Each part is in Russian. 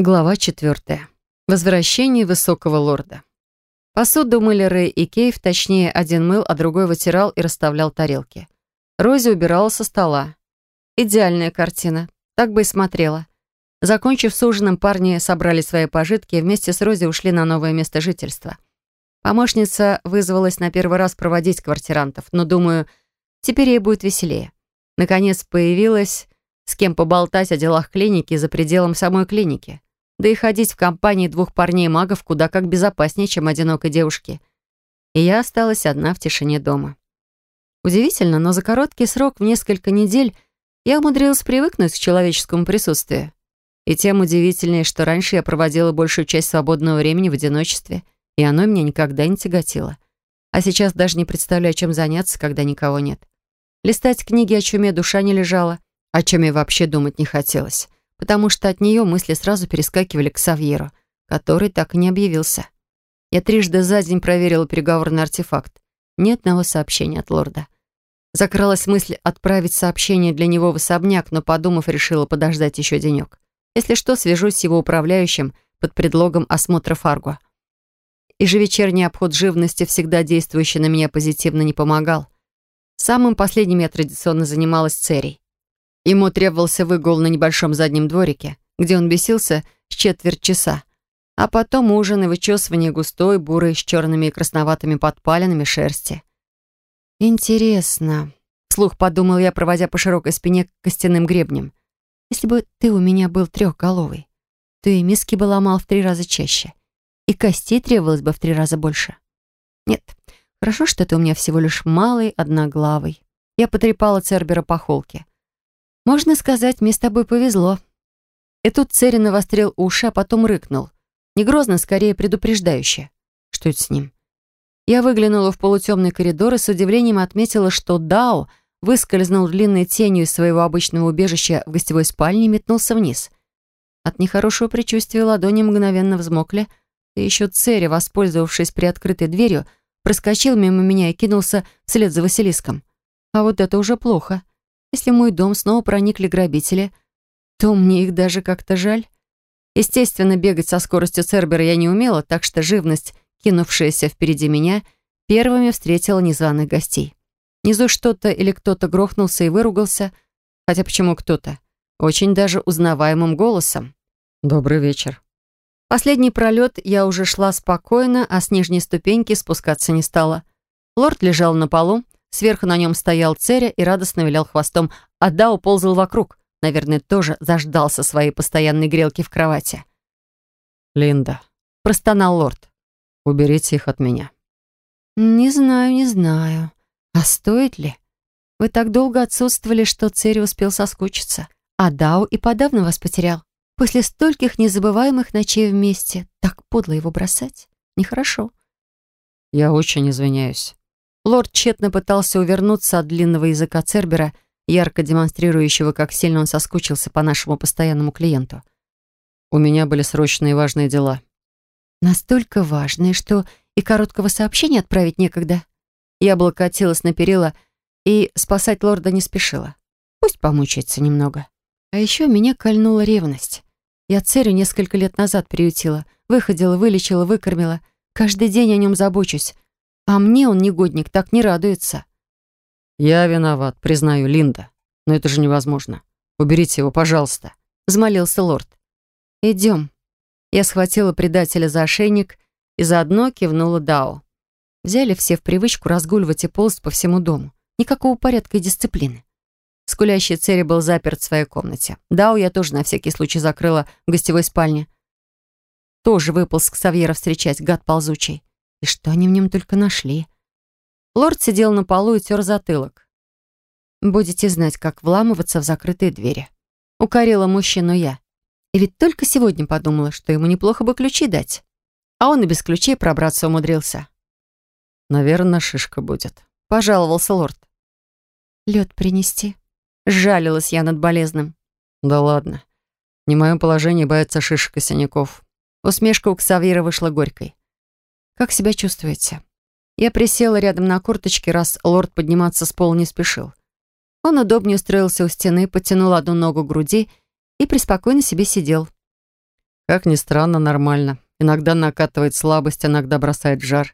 Глава четвертая. Возвращение высокого лорда. Посуду мыли Рэй и Кейв, точнее, один мыл, а другой вытирал и расставлял тарелки. Рози убирала со стола. Идеальная картина. Так бы и смотрела. Закончив с ужином, парни собрали свои пожитки и вместе с Рози ушли на новое место жительства. Помощница вызвалась на первый раз проводить квартирантов, но, думаю, теперь ей будет веселее. Наконец появилась с кем поболтать о делах клиники за пределом самой клиники. Да и ходить в компании двух парней-магов куда как безопаснее, чем одинокой девушке. И я осталась одна в тишине дома. Удивительно, но за короткий срок в несколько недель я умудрилась привыкнуть к человеческому присутствию. И тем удивительнее, что раньше я проводила большую часть свободного времени в одиночестве, и оно меня никогда не тяготило. А сейчас даже не представляю, чем заняться, когда никого нет. Листать книги о чуме душа не лежала, о чем я вообще думать не хотелось потому что от нее мысли сразу перескакивали к Савьеру, который так и не объявился. Я трижды за день проверила переговорный артефакт. Ни одного сообщения от лорда. Закралась мысль отправить сообщение для него в особняк, но, подумав, решила подождать еще денек. Если что, свяжусь с его управляющим под предлогом осмотра Фарго. Ежевечерний обход живности, всегда действующий на меня позитивно, не помогал. Самым последним я традиционно занималась церей. Ему требовался выгул на небольшом заднем дворике, где он бесился с четверть часа. А потом ужин и вычесывание густой, бурой, с черными и красноватыми подпалинами шерсти. «Интересно», — вслух подумал я, проводя по широкой спине костяным гребнем. «Если бы ты у меня был трехголовый, то и миски бы ломал в три раза чаще, и костей требовалось бы в три раза больше. Нет, хорошо, что ты у меня всего лишь малый, одноглавый». Я потрепала Цербера по холке. Можно сказать, мне с тобой повезло. И тут Церин навострил уши, а потом рыкнул. Не грозно, скорее предупреждающе. Что это с ним? Я выглянула в полутемный коридор и с удивлением отметила, что Дао выскользнул длинной тенью из своего обычного убежища в гостевой спальне и метнулся вниз. От нехорошего предчувствия ладони мгновенно взмокли, и еще Цери, воспользовавшись приоткрытой дверью, проскочил мимо меня и кинулся вслед за Василиском. А вот это уже плохо. Если в мой дом снова проникли грабители, то мне их даже как-то жаль. Естественно, бегать со скоростью Цербера я не умела, так что живность, кинувшаяся впереди меня, первыми встретила незваных гостей. Внизу что-то или кто-то грохнулся и выругался, хотя почему кто-то? Очень даже узнаваемым голосом. «Добрый вечер». Последний пролет я уже шла спокойно, а с нижней ступеньки спускаться не стала. Лорд лежал на полу, Сверху на нем стоял Церя и радостно вилял хвостом, а Дао ползал вокруг. Наверное, тоже заждался своей постоянной грелки в кровати. «Линда», — простонал лорд, — «уберите их от меня». «Не знаю, не знаю. А стоит ли? Вы так долго отсутствовали, что Церя успел соскучиться. А Дао и подавно вас потерял. После стольких незабываемых ночей вместе так подло его бросать. Нехорошо». «Я очень извиняюсь». Лорд тщетно пытался увернуться от длинного языка Цербера, ярко демонстрирующего, как сильно он соскучился по нашему постоянному клиенту. «У меня были срочные важные дела». «Настолько важные, что и короткого сообщения отправить некогда». Я облокотилась на перила и спасать лорда не спешила. Пусть помучается немного. А еще меня кольнула ревность. Я Церю несколько лет назад приютила, выходила, вылечила, выкормила. Каждый день о нем забочусь. А мне он, негодник, так не радуется. «Я виноват, признаю, Линда. Но это же невозможно. Уберите его, пожалуйста», — взмолился лорд. «Идем». Я схватила предателя за ошейник и заодно кивнула Дао. Взяли все в привычку разгуливать и ползать по всему дому. Никакого порядка и дисциплины. Скулящий Цери был заперт в своей комнате. Дао я тоже на всякий случай закрыла в гостевой спальне. Тоже выполз к Савьера встречать, гад ползучий. И что они в нем только нашли? Лорд сидел на полу и тер затылок. «Будете знать, как вламываться в закрытые двери». Укорила мужчину я. И ведь только сегодня подумала, что ему неплохо бы ключи дать. А он и без ключей пробраться умудрился. «Наверное, шишка будет», — пожаловался лорд. «Лед принести?» — жалилась я над болезным. «Да ладно. Не в моем положении боятся шишек и синяков». Усмешка у Ксавьера вышла горькой. «Как себя чувствуете?» Я присела рядом на курточке, раз лорд подниматься с пола не спешил. Он удобнее устроился у стены, подтянул одну ногу к груди и преспокойно себе сидел. Как ни странно, нормально. Иногда накатывает слабость, иногда бросает жар.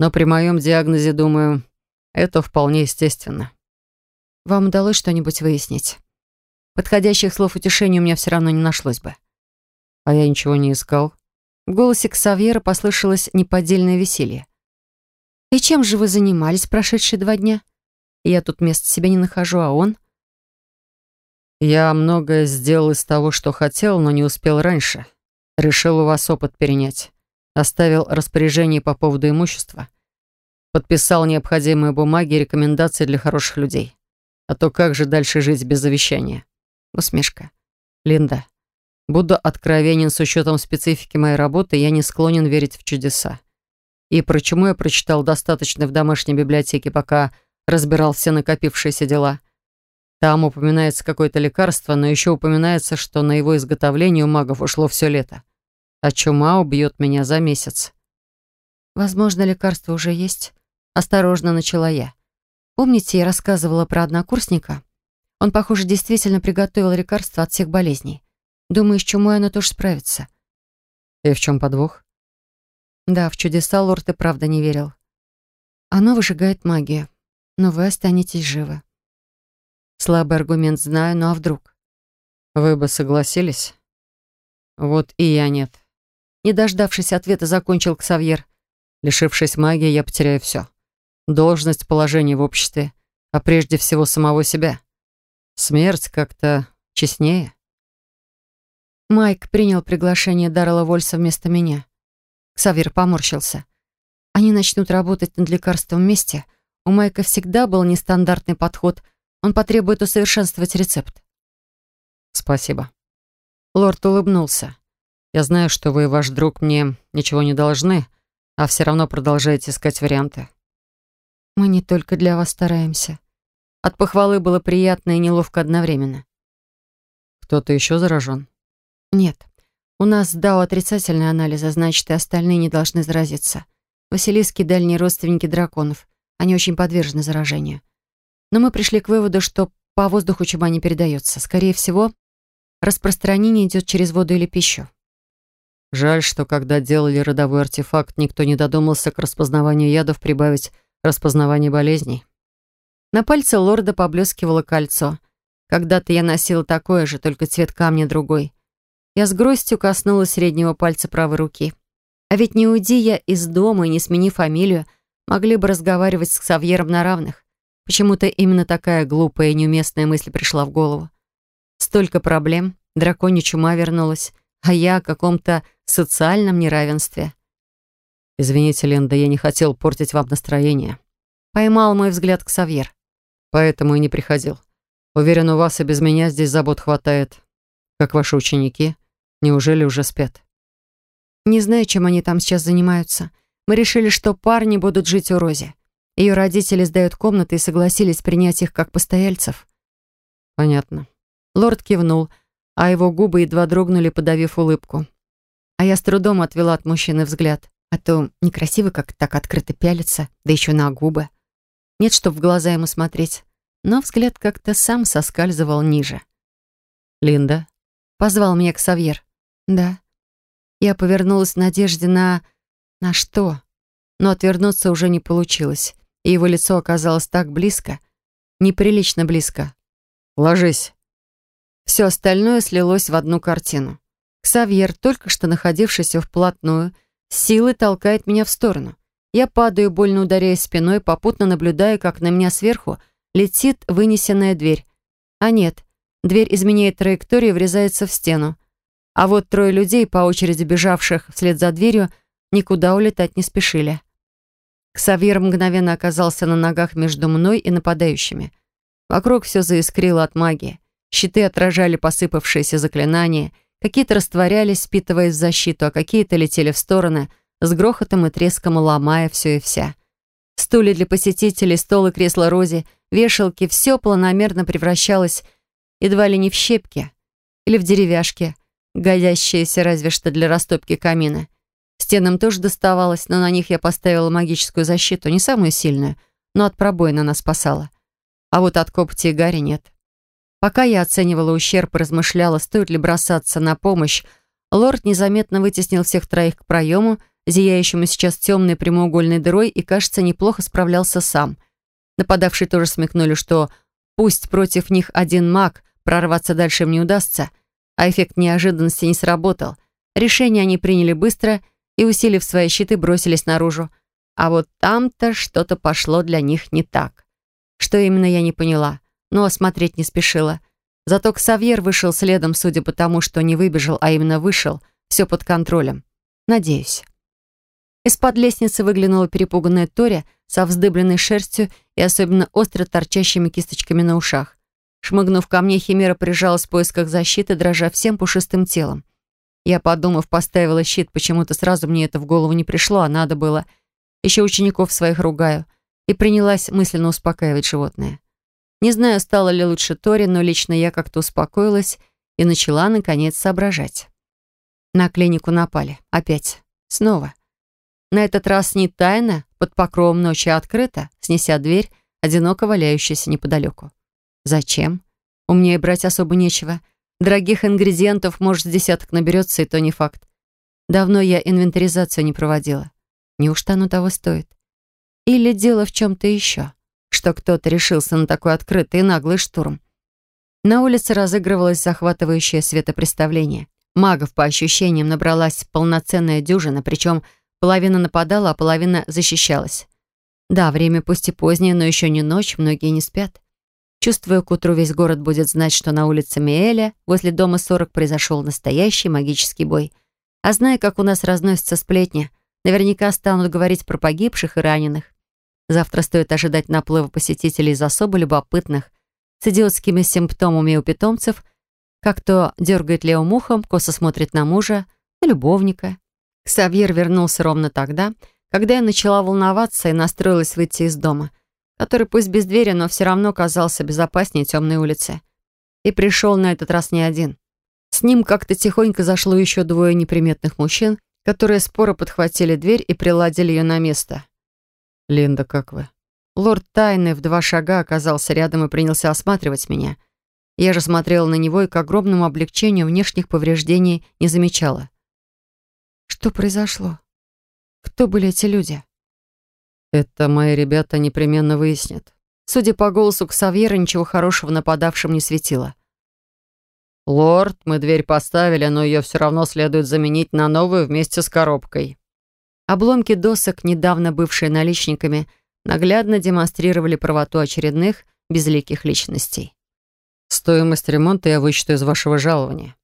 Но при моем диагнозе, думаю, это вполне естественно. Вам удалось что-нибудь выяснить? Подходящих слов утешения у меня все равно не нашлось бы. А я ничего не искал. В голосе Ксавьера послышалось неподдельное веселье. «И чем же вы занимались прошедшие два дня? Я тут места себе не нахожу, а он...» «Я многое сделал из того, что хотел, но не успел раньше. Решил у вас опыт перенять. Оставил распоряжение по поводу имущества. Подписал необходимые бумаги и рекомендации для хороших людей. А то как же дальше жить без завещания?» Усмешка. «Линда, буду откровенен с учетом специфики моей работы, я не склонен верить в чудеса. И почему я прочитал достаточно в домашней библиотеке, пока разбирал все накопившиеся дела. Там упоминается какое-то лекарство, но еще упоминается, что на его изготовление у магов ушло все лето. А чума убьет меня за месяц. Возможно, лекарство уже есть. Осторожно начала я. Помните, я рассказывала про однокурсника? Он, похоже, действительно приготовил лекарство от всех болезней. Думаю, с чумой оно тоже справится. И в чем подвох? Да, в чудеса лорд и правда не верил. Оно выжигает магию но вы останетесь живы. Слабый аргумент знаю, но а вдруг? Вы бы согласились? Вот и я нет. Не дождавшись ответа, закончил Ксавьер. Лишившись магии, я потеряю все. Должность, положение в обществе, а прежде всего самого себя. Смерть как-то честнее. Майк принял приглашение Даррела Вольса вместо меня. Ксавьер поморщился. Они начнут работать над лекарством вместе, у Майка всегда был нестандартный подход. Он потребует усовершенствовать рецепт. Спасибо. Лорд улыбнулся. Я знаю, что вы и ваш друг мне ничего не должны, а все равно продолжаете искать варианты. Мы не только для вас стараемся. От похвалы было приятно и неловко одновременно. Кто-то еще заражен? Нет. У нас дал отрицательные анализы, значит, и остальные не должны заразиться. Василиски — дальние родственники драконов. Они очень подвержены заражению. Но мы пришли к выводу, что по воздуху чума не передается. Скорее всего, распространение идет через воду или пищу. Жаль, что когда делали родовой артефакт, никто не додумался к распознаванию ядов прибавить распознавание болезней. На пальце лорда поблескивало кольцо. Когда-то я носила такое же, только цвет камня другой. Я с грустью коснулась среднего пальца правой руки. А ведь не уйди я из дома и не смени фамилию, могли бы разговаривать с Ксавьером на равных. Почему-то именно такая глупая и неуместная мысль пришла в голову. Столько проблем, драконья чума вернулась, а я о каком-то социальном неравенстве. «Извините, Ленда, я не хотел портить вам настроение». Поймал мой взгляд Ксавьер. «Поэтому и не приходил. Уверен, у вас и без меня здесь забот хватает. Как ваши ученики? Неужели уже спят?» «Не знаю, чем они там сейчас занимаются». Мы решили, что парни будут жить у Рози. Ее родители сдают комнаты и согласились принять их как постояльцев. Понятно. Лорд кивнул, а его губы едва дрогнули, подавив улыбку. А я с трудом отвела от мужчины взгляд. А то некрасиво как так открыто пялиться, да еще на губы. Нет, чтоб в глаза ему смотреть. Но взгляд как-то сам соскальзывал ниже. «Линда?» — позвал меня Ксавьер. «Да». Я повернулась в надежде на на что? Но отвернуться уже не получилось, и его лицо оказалось так близко, неприлично близко. «Ложись». Все остальное слилось в одну картину. Ксавьер, только что находившийся вплотную, силой толкает меня в сторону. Я падаю, больно ударяясь спиной, попутно наблюдая, как на меня сверху летит вынесенная дверь. А нет, дверь изменяет траекторию и врезается в стену. А вот трое людей, по очереди бежавших вслед за дверью, никуда улетать не спешили. Ксавьер мгновенно оказался на ногах между мной и нападающими. Вокруг все заискрило от магии. Щиты отражали посыпавшиеся заклинания, какие-то растворялись, впитываясь в защиту, а какие-то летели в стороны, с грохотом и треском ломая все и вся. Стулья для посетителей, стол и кресло Рози, вешалки — все планомерно превращалось едва ли не в щепки или в деревяшки, годящиеся разве что для растопки камина. Стенам тоже доставалось, но на них я поставила магическую защиту, не самую сильную, но от пробоина она спасала. А вот от копоти и гари нет. Пока я оценивала ущерб и размышляла, стоит ли бросаться на помощь, Лорд незаметно вытеснил всех троих к проему, зияющему сейчас темной прямоугольной дырой, и, кажется, неплохо справлялся сам. Нападавшие тоже смекнули, что пусть против них один маг, прорваться дальше им не удастся, а эффект неожиданности не сработал. Решение они приняли быстро и, усилив свои щиты, бросились наружу. А вот там-то что-то пошло для них не так. Что именно, я не поняла, но осмотреть не спешила. Зато Ксавьер вышел следом, судя по тому, что не выбежал, а именно вышел, все под контролем. Надеюсь. Из-под лестницы выглянула перепуганная Тори со вздыбленной шерстью и особенно остро торчащими кисточками на ушах. Шмыгнув ко мне, Химера прижалась в поисках защиты, дрожа всем пушистым телом. Я, подумав, поставила щит, почему-то сразу мне это в голову не пришло, а надо было. Еще учеников своих ругаю. И принялась мысленно успокаивать животное. Не знаю, стало ли лучше Тори, но лично я как-то успокоилась и начала, наконец, соображать. На клинику напали. Опять. Снова. На этот раз не тайно, под покровом ночи открыто, снеся дверь, одиноко валяющаяся неподалеку. Зачем? У меня и брать особо нечего. Дорогих ингредиентов, может, десяток наберется, и то не факт. Давно я инвентаризацию не проводила. Неужто оно того стоит? Или дело в чем-то еще? что кто-то решился на такой открытый и наглый штурм. На улице разыгрывалось захватывающее светопреставление. Магов, по ощущениям, набралась полноценная дюжина, причем половина нападала, а половина защищалась. Да, время пусть и позднее, но еще не ночь, многие не спят. Чувствую, к утру весь город будет знать, что на улице Миэля, возле дома 40, произошел настоящий магический бой. А зная, как у нас разносятся сплетни, наверняка станут говорить про погибших и раненых. Завтра стоит ожидать наплыва посетителей из особо любопытных, с идиотскими симптомами у питомцев, как то дергает левым ухом, косо смотрит на мужа, на любовника. Ксавьер вернулся ровно тогда, когда я начала волноваться и настроилась выйти из дома, который пусть без двери, но все равно казался безопаснее темной улицы. И пришел на этот раз не один. С ним как-то тихонько зашло еще двое неприметных мужчин, которые споро подхватили дверь и приладили ее на место. «Линда, как вы?» Лорд Тайны в два шага оказался рядом и принялся осматривать меня. Я же смотрела на него и к огромному облегчению внешних повреждений не замечала. «Что произошло? Кто были эти люди?» «Это мои ребята непременно выяснят». Судя по голосу Ксавьера, ничего хорошего нападавшим не светило. «Лорд, мы дверь поставили, но ее все равно следует заменить на новую вместе с коробкой». Обломки досок, недавно бывшие наличниками, наглядно демонстрировали правоту очередных безликих личностей. «Стоимость ремонта я вычту из вашего жалования».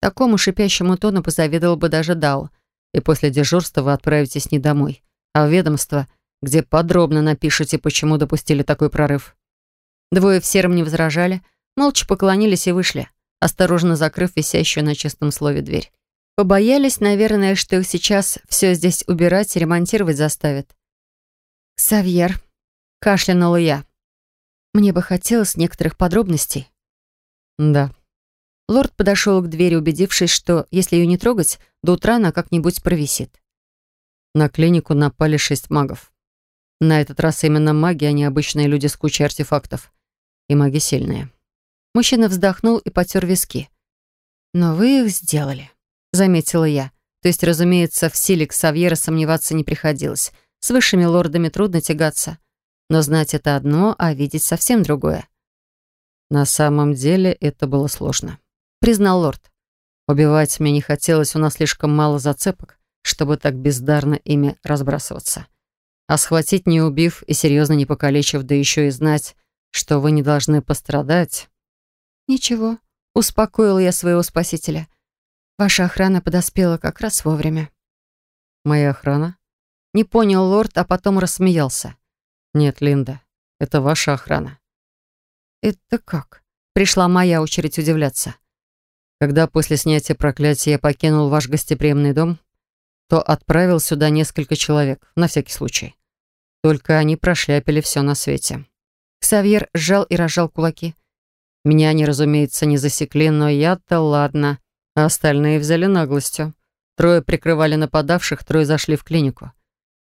Такому шипящему тону позавидовал бы даже Дау, и после дежурства вы отправитесь не домой, а в ведомство, где подробно напишите, почему допустили такой прорыв. Двое в сером не возражали, молча поклонились и вышли, осторожно закрыв висящую на чистом слове дверь. Побоялись, наверное, что их сейчас все здесь убирать и ремонтировать заставят. «Савьер», — кашлянула я. «Мне бы хотелось некоторых подробностей». «Да». Лорд подошел к двери, убедившись, что, если ее не трогать, до утра она как-нибудь провисит. На клинику напали шесть магов. На этот раз именно маги, а не обычные люди с кучей артефактов. И маги сильные. Мужчина вздохнул и потер виски. «Но вы их сделали» заметила я. То есть, разумеется, в силе Ксавьера сомневаться не приходилось. С высшими лордами трудно тягаться. Но знать это одно, а видеть совсем другое. На самом деле это было сложно, признал лорд. Убивать мне не хотелось, у нас слишком мало зацепок, чтобы так бездарно ими разбрасываться. А схватить, не убив и серьезно не покалечив, да еще и знать, что вы не должны пострадать. Ничего, успокоил я своего спасителя. Ваша охрана подоспела как раз вовремя. Моя охрана? Не понял лорд, а потом рассмеялся. Нет, Линда, это ваша охрана. Это как? Пришла моя очередь удивляться. Когда после снятия проклятия я покинул ваш гостеприимный дом, то отправил сюда несколько человек, на всякий случай. Только они прошляпили все на свете. Ксавьер сжал и разжал кулаки. Меня они, разумеется, не засекли, но я-то ладно а остальные взяли наглостью. Трое прикрывали нападавших, трое зашли в клинику.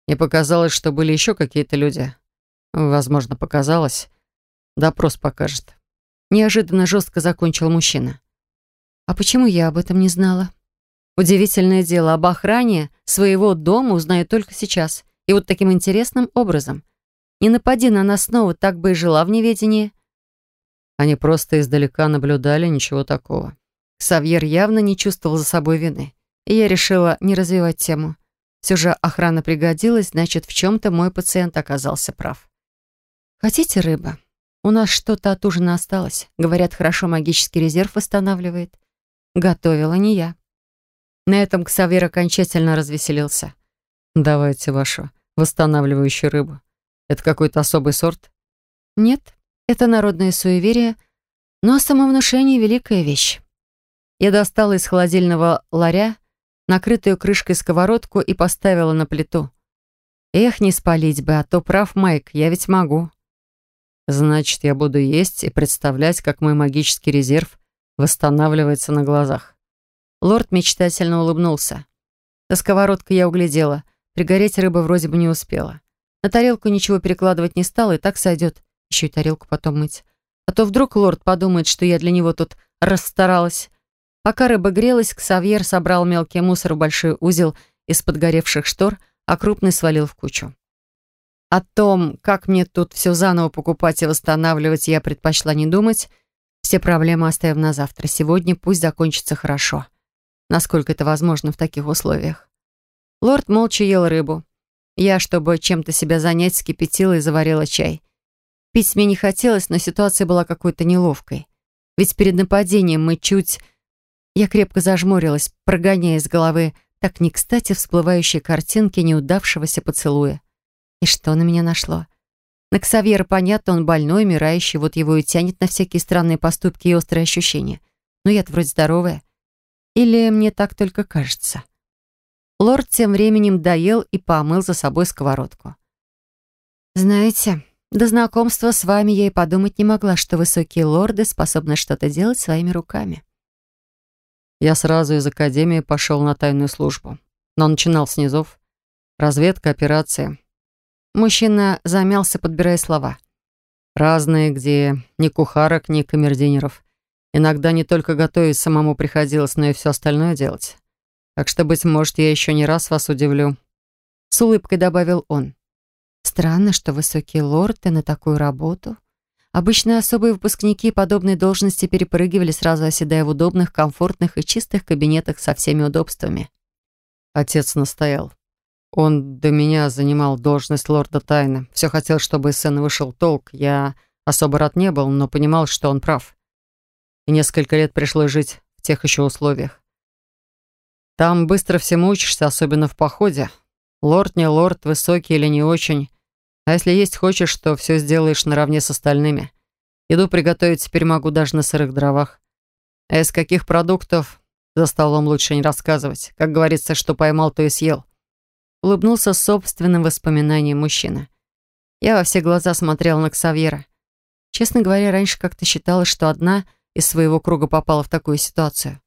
Мне показалось, что были еще какие-то люди. Возможно, показалось. Допрос покажет. Неожиданно жестко закончил мужчина. «А почему я об этом не знала?» Удивительное дело, об охране своего дома узнаю только сейчас. И вот таким интересным образом. Не напади на нас снова, так бы и жила в неведении. Они просто издалека наблюдали, ничего такого. Савьер явно не чувствовал за собой вины. И я решила не развивать тему. Все же охрана пригодилась, значит, в чем-то мой пациент оказался прав. «Хотите рыба? У нас что-то от ужина осталось. Говорят, хорошо магический резерв восстанавливает. Готовила не я». На этом Ксавьер окончательно развеселился. «Давайте вашу восстанавливающую рыбу. Это какой-то особый сорт?» «Нет, это народное суеверие, но самовнушение — великая вещь». Я достала из холодильного ларя накрытую крышкой сковородку и поставила на плиту. Эх, не спалить бы, а то прав Майк, я ведь могу. Значит, я буду есть и представлять, как мой магический резерв восстанавливается на глазах. Лорд мечтательно улыбнулся. До сковородка я углядела. Пригореть рыба вроде бы не успела. На тарелку ничего перекладывать не стала, и так сойдет. Еще и тарелку потом мыть. А то вдруг лорд подумает, что я для него тут расстаралась. Пока рыба грелась, Ксавьер собрал мелкий мусор в большой узел из подгоревших штор, а крупный свалил в кучу. О том, как мне тут все заново покупать и восстанавливать, я предпочла не думать. Все проблемы оставим на завтра. Сегодня пусть закончится хорошо. Насколько это возможно в таких условиях. Лорд молча ел рыбу. Я, чтобы чем-то себя занять, скипятила и заварила чай. Пить мне не хотелось, но ситуация была какой-то неловкой. Ведь перед нападением мы чуть я крепко зажмурилась, прогоняя из головы так не кстати всплывающие картинки неудавшегося поцелуя. И что на меня нашло? На Ксавьера понятно, он больной, умирающий, вот его и тянет на всякие странные поступки и острые ощущения. Но я-то вроде здоровая. Или мне так только кажется? Лорд тем временем доел и помыл за собой сковородку. «Знаете, до знакомства с вами я и подумать не могла, что высокие лорды способны что-то делать своими руками». Я сразу из академии пошел на тайную службу. Но начинал с низов. Разведка, операции. Мужчина замялся, подбирая слова. Разные, где ни кухарок, ни камердинеров. Иногда не только готовить самому приходилось, но и все остальное делать. Так что, быть может, я еще не раз вас удивлю. С улыбкой добавил он. Странно, что высокие лорды на такую работу Обычно особые выпускники подобной должности перепрыгивали, сразу оседая в удобных, комфортных и чистых кабинетах со всеми удобствами. Отец настоял. Он до меня занимал должность лорда тайны. Все хотел, чтобы из сына вышел толк. Я особо рад не был, но понимал, что он прав. И несколько лет пришлось жить в тех еще условиях. Там быстро всему учишься, особенно в походе. Лорд не лорд, высокий или не очень. А если есть хочешь, то все сделаешь наравне с остальными. Еду приготовить теперь могу даже на сырых дровах. А из каких продуктов за столом лучше не рассказывать. Как говорится, что поймал, то и съел. Улыбнулся собственным воспоминанием мужчина. Я во все глаза смотрела на Ксавьера. Честно говоря, раньше как-то считала, что одна из своего круга попала в такую ситуацию.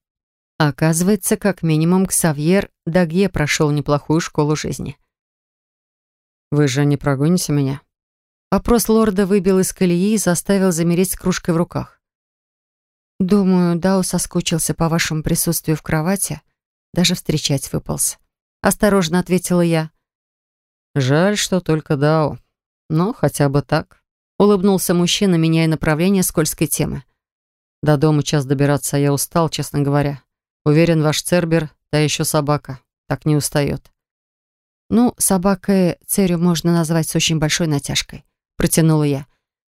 А оказывается, как минимум, Ксавьер Дагье прошел неплохую школу жизни. «Вы же не прогоните меня?» Вопрос лорда выбил из колеи и заставил замереть с кружкой в руках. «Думаю, Дау соскучился по вашему присутствию в кровати. Даже встречать выполз». Осторожно ответила я. «Жаль, что только Дау. Но хотя бы так». Улыбнулся мужчина, меняя направление скользкой темы. «До дома час добираться, а я устал, честно говоря. Уверен, ваш Цербер, та еще собака, так не устает. «Ну, собакой Церю можно назвать с очень большой натяжкой», — протянула я.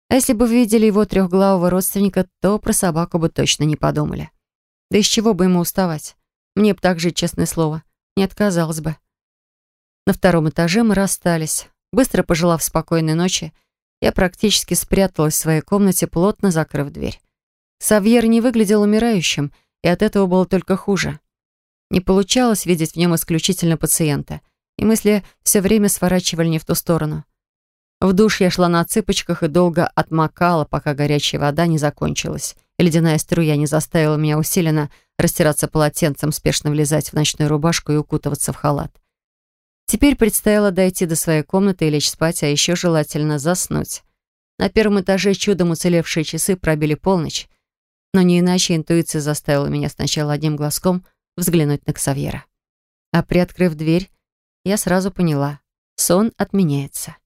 «А если бы вы видели его трехглавого родственника, то про собаку бы точно не подумали. Да из чего бы ему уставать? Мне бы так жить, честное слово. Не отказалась бы». На втором этаже мы расстались. Быстро пожелав спокойной ночи, я практически спряталась в своей комнате, плотно закрыв дверь. Савьер не выглядел умирающим, и от этого было только хуже. Не получалось видеть в нем исключительно пациента — и мысли все время сворачивали не в ту сторону. В душ я шла на цыпочках и долго отмокала, пока горячая вода не закончилась. И ледяная струя не заставила меня усиленно растираться полотенцем, спешно влезать в ночную рубашку и укутываться в халат. Теперь предстояло дойти до своей комнаты и лечь спать, а еще желательно заснуть. На первом этаже чудом уцелевшие часы пробили полночь, но не иначе интуиция заставила меня сначала одним глазком взглянуть на Ксавьера. А приоткрыв дверь, я сразу поняла, сон отменяется.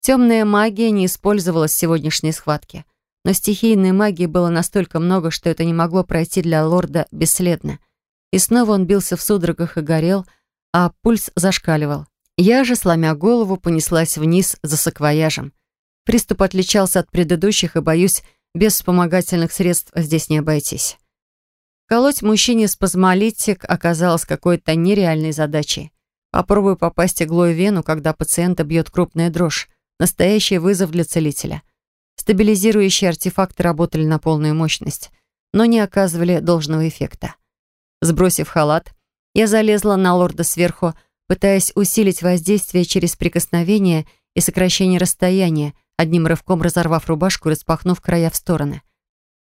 Темная магия не использовалась в сегодняшней схватке, но стихийной магии было настолько много, что это не могло пройти для лорда бесследно. И снова он бился в судорогах и горел, а пульс зашкаливал. Я же, сломя голову, понеслась вниз за саквояжем. Приступ отличался от предыдущих, и, боюсь, без вспомогательных средств здесь не обойтись. Колоть мужчине спазмолитик оказалось какой-то нереальной задачей. Попробую попасть иглой в вену, когда пациента бьет крупная дрожь. Настоящий вызов для целителя. Стабилизирующие артефакты работали на полную мощность, но не оказывали должного эффекта. Сбросив халат, я залезла на лорда сверху, пытаясь усилить воздействие через прикосновение и сокращение расстояния, одним рывком разорвав рубашку и распахнув края в стороны.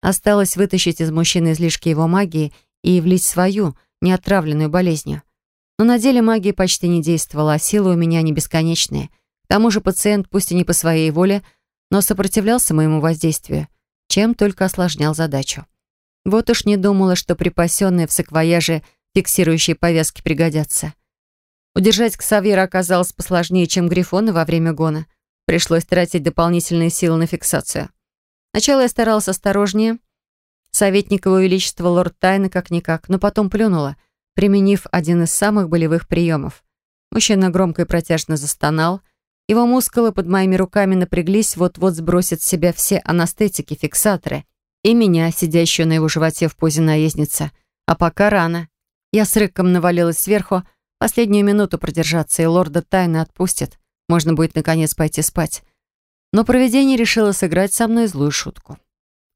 Осталось вытащить из мужчины излишки его магии и влить свою, неотравленную болезнью. Но на деле магия почти не действовала, а силы у меня не бесконечные. К тому же пациент, пусть и не по своей воле, но сопротивлялся моему воздействию, чем только осложнял задачу. Вот уж не думала, что припасенные в саквояже фиксирующие повязки пригодятся. Удержать Ксавьера оказалось посложнее, чем Грифона во время гона. Пришлось тратить дополнительные силы на фиксацию. Сначала я старалась осторожнее. Советник его величества лорд Тайна как-никак, но потом плюнула, применив один из самых болевых приемов. Мужчина громко и протяжно застонал. Его мускулы под моими руками напряглись, вот-вот сбросят с себя все анестетики, фиксаторы. И меня, сидящую на его животе в позе наездница. А пока рано. Я с рыком навалилась сверху, последнюю минуту продержаться, и лорда Тайна отпустит. Можно будет, наконец, пойти спать. Но провидение решило сыграть со мной злую шутку.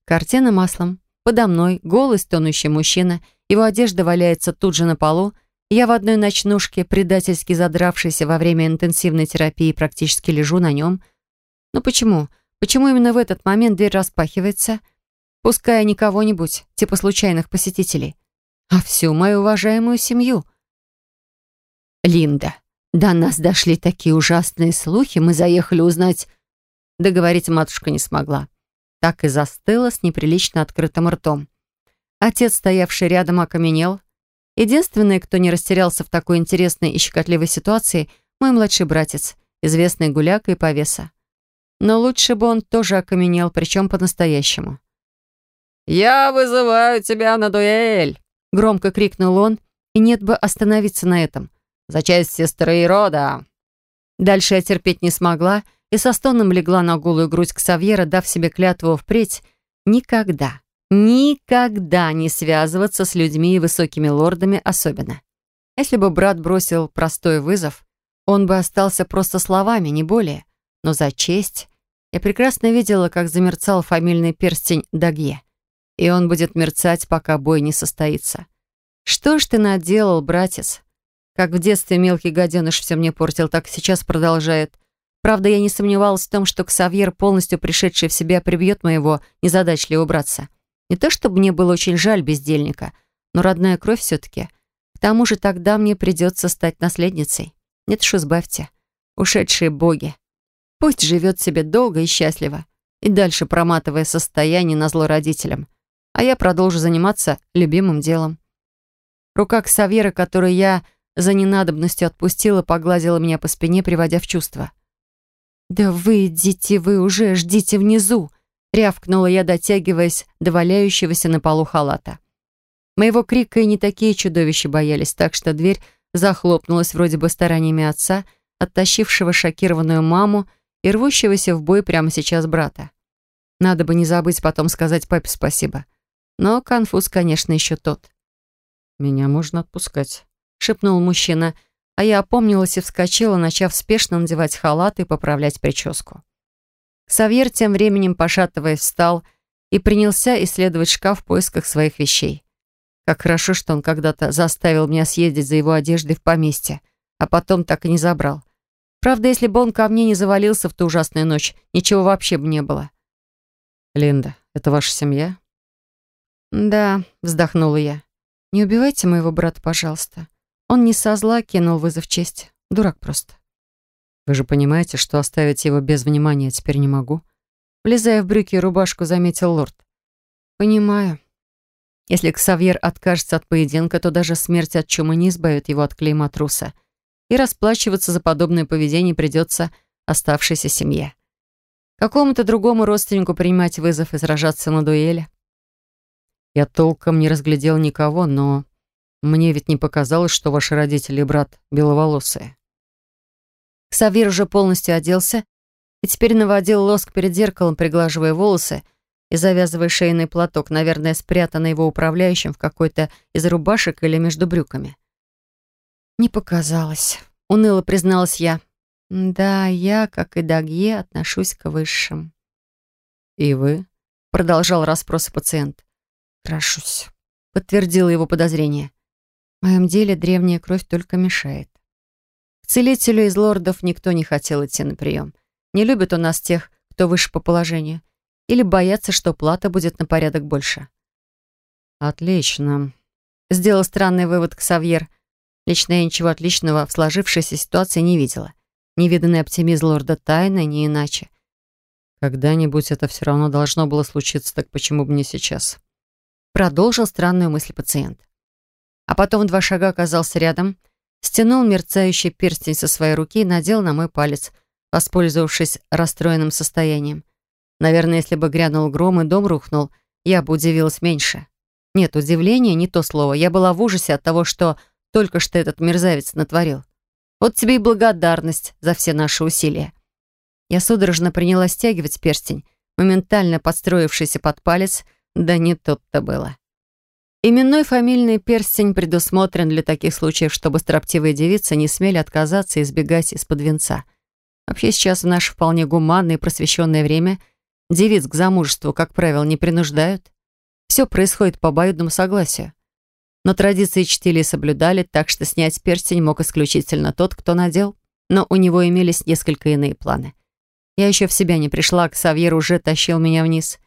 Картина маслом. Подо мной голый стонущий мужчина, его одежда валяется тут же на полу, я в одной ночнушке, предательски задравшейся во время интенсивной терапии, практически лежу на нем. Но почему? Почему именно в этот момент дверь распахивается, пуская не кого-нибудь, типа случайных посетителей, а всю мою уважаемую семью? Линда, до нас дошли такие ужасные слухи, мы заехали узнать... Договорить матушка не смогла. Так и застыла с неприлично открытым ртом. Отец, стоявший рядом, окаменел. Единственный, кто не растерялся в такой интересной и щекотливой ситуации, мой младший братец, известный гуляка и повеса. Но лучше бы он тоже окаменел, причем по-настоящему. «Я вызываю тебя на дуэль!» Громко крикнул он, и нет бы остановиться на этом. «За честь сестры и рода!» Дальше я терпеть не смогла и со стоном легла на голую грудь Ксавьера, дав себе клятву впредь никогда, никогда не связываться с людьми и высокими лордами особенно. Если бы брат бросил простой вызов, он бы остался просто словами, не более. Но за честь я прекрасно видела, как замерцал фамильный перстень Дагье. И он будет мерцать, пока бой не состоится. Что ж ты наделал, братец? Как в детстве мелкий гаденыш все мне портил, так и сейчас продолжает. Правда, я не сомневалась в том, что Ксавьер, полностью пришедший в себя, прибьет моего незадачливого братца. Не то чтобы мне было очень жаль бездельника, но родная кровь все-таки. К тому же тогда мне придется стать наследницей. Нет уж, избавьте. Ушедшие боги. Пусть живет себе долго и счастливо, и дальше проматывая состояние на зло родителям. А я продолжу заниматься любимым делом. Рука Ксавьера, которую я за ненадобностью отпустила, погладила меня по спине, приводя в чувство. «Да выйдите вы уже, ждите внизу!» — рявкнула я, дотягиваясь до валяющегося на полу халата. Моего крика и не такие чудовища боялись, так что дверь захлопнулась вроде бы стараниями отца, оттащившего шокированную маму и рвущегося в бой прямо сейчас брата. Надо бы не забыть потом сказать папе спасибо. Но конфуз, конечно, еще тот. «Меня можно отпускать», — шепнул мужчина, — а я опомнилась и вскочила, начав спешно надевать халат и поправлять прическу. Савьер тем временем, пошатываясь, встал и принялся исследовать шкаф в поисках своих вещей. Как хорошо, что он когда-то заставил меня съездить за его одеждой в поместье, а потом так и не забрал. Правда, если бы он ко мне не завалился в ту ужасную ночь, ничего вообще бы не было. «Линда, это ваша семья?» «Да», — вздохнула я. «Не убивайте моего брата, пожалуйста. Он не со зла кинул вызов честь. Дурак просто. Вы же понимаете, что оставить его без внимания теперь не могу? Влезая в брюки и рубашку, заметил лорд. Понимаю. Если Ксавьер откажется от поединка, то даже смерть от чумы не избавит его от клейма труса. И расплачиваться за подобное поведение придется оставшейся семье. Какому-то другому родственнику принимать вызов и сражаться на дуэли. Я толком не разглядел никого, но мне ведь не показалось, что ваши родители и брат беловолосые. Ксавьер уже полностью оделся и теперь наводил лоск перед зеркалом, приглаживая волосы и завязывая шейный платок, наверное, спрятанный его управляющим в какой-то из рубашек или между брюками. «Не показалось», — уныло призналась я. «Да, я, как и Дагье, отношусь к высшим». «И вы?» — продолжал расспрос пациент. «Крашусь», — подтвердило его подозрение. «В моем деле древняя кровь только мешает». К целителю из лордов никто не хотел идти на прием. Не любит у нас тех, кто выше по положению. Или боятся, что плата будет на порядок больше. «Отлично», — сделал странный вывод Ксавьер. Лично я ничего отличного в сложившейся ситуации не видела. Невиданный оптимизм лорда Тайна не иначе. «Когда-нибудь это все равно должно было случиться, так почему бы не сейчас?» Продолжил странную мысль пациент. А потом в два шага оказался рядом, стянул мерцающий перстень со своей руки и надел на мой палец, воспользовавшись расстроенным состоянием. Наверное, если бы грянул гром и дом рухнул, я бы удивилась меньше. Нет, удивление не то слово. Я была в ужасе от того, что только что этот мерзавец натворил. Вот тебе и благодарность за все наши усилия. Я судорожно приняла стягивать перстень, моментально подстроившийся под палец, да не тут-то было. Именной фамильный перстень предусмотрен для таких случаев, чтобы строптивые девицы не смели отказаться и избегать из-под венца. Вообще сейчас в наше вполне гуманное и просвещенное время девиц к замужеству, как правило, не принуждают. Все происходит по обоюдному согласию. Но традиции чтили и соблюдали, так что снять перстень мог исключительно тот, кто надел. Но у него имелись несколько иные планы. Я еще в себя не пришла, а Ксавьер уже тащил меня вниз.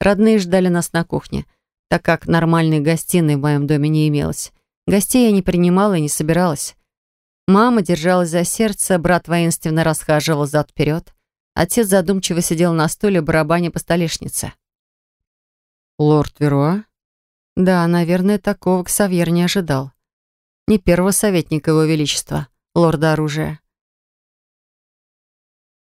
Родные ждали нас на кухне, так как нормальной гостиной в моем доме не имелось. Гостей я не принимала и не собиралась. Мама держалась за сердце, брат воинственно расхаживал зад-вперед. Отец задумчиво сидел на стуле, барабаня по столешнице. «Лорд Веруа?» Да, наверное, такого Ксавьер не ожидал. Не первого советника его величества, лорда оружия.